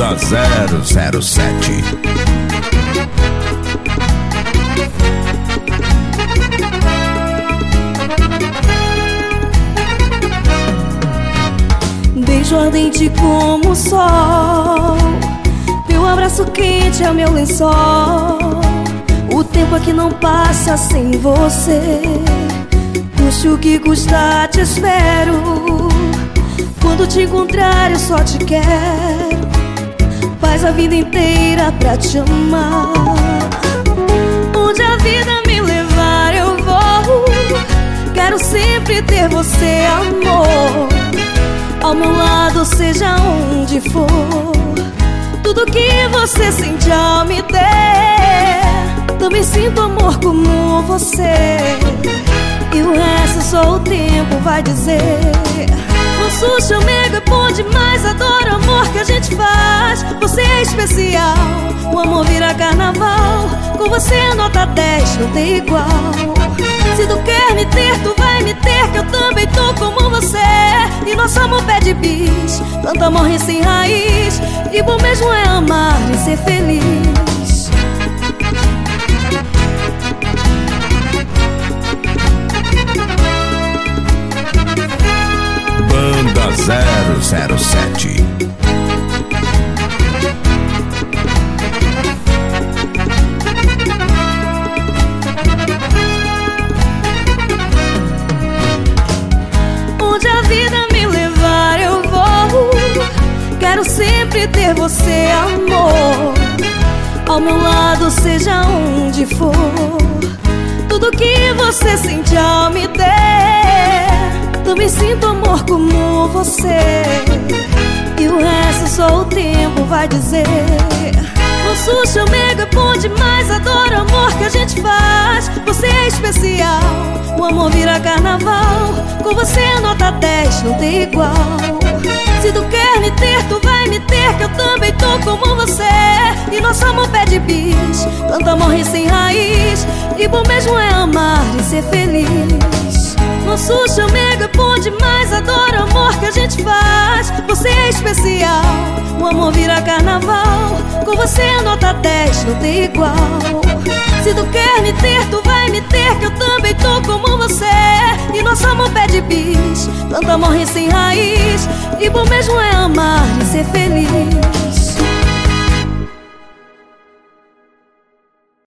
007 Beijo ardente como o sol Teu abraço quente é meu lençol. O tempo aqui não passa sem você Custe o que custar, te espero. Quando te encontrar eu só te quero Faz a vida inteira pra te amar. Onde a vida me levar eu vou. Quero sempre ter você, amor. Ao meu lado, seja onde for. Tudo que você sente ao me der Também sinto amor como você. E o resto só o tempo vai dizer. O sushi ômega é bom demais Adoro o amor que a gente faz Você é especial. O amor vira carnaval. Com você nota 10 não tem igual. Se tu quer me ter, tu vai me ter Que eu também tô como você. E nosso amor pede bis. Tanto amor sem raiz. E bom mesmo é amar e ser feliz. Banda 007 ter você, amor. Ao meu lado, seja onde for. Tudo que você sente ao me der Também sinto amor como você. E o resto só o tempo vai dizer. O sushi ômega é bom demais Adoro o amor que a gente faz. Você é especial O amor vira carnaval. Com você nota 10 não tem igual Se tu quer me ter, tu vai me ter Que eu também tô como você. E nosso amor pede bis Tanto amor sem raiz. E bom mesmo é amar e ser feliz. Nosso ômega é bom demais Adoro o amor que a gente faz. Você é especial O amor vira carnaval. Com você nota 10 não tem igual. Se tu quer me ter, tu vai me ter Que eu também tô como você E nosso amor pede bis Tanto amor sem raiz. E bom mesmo é amar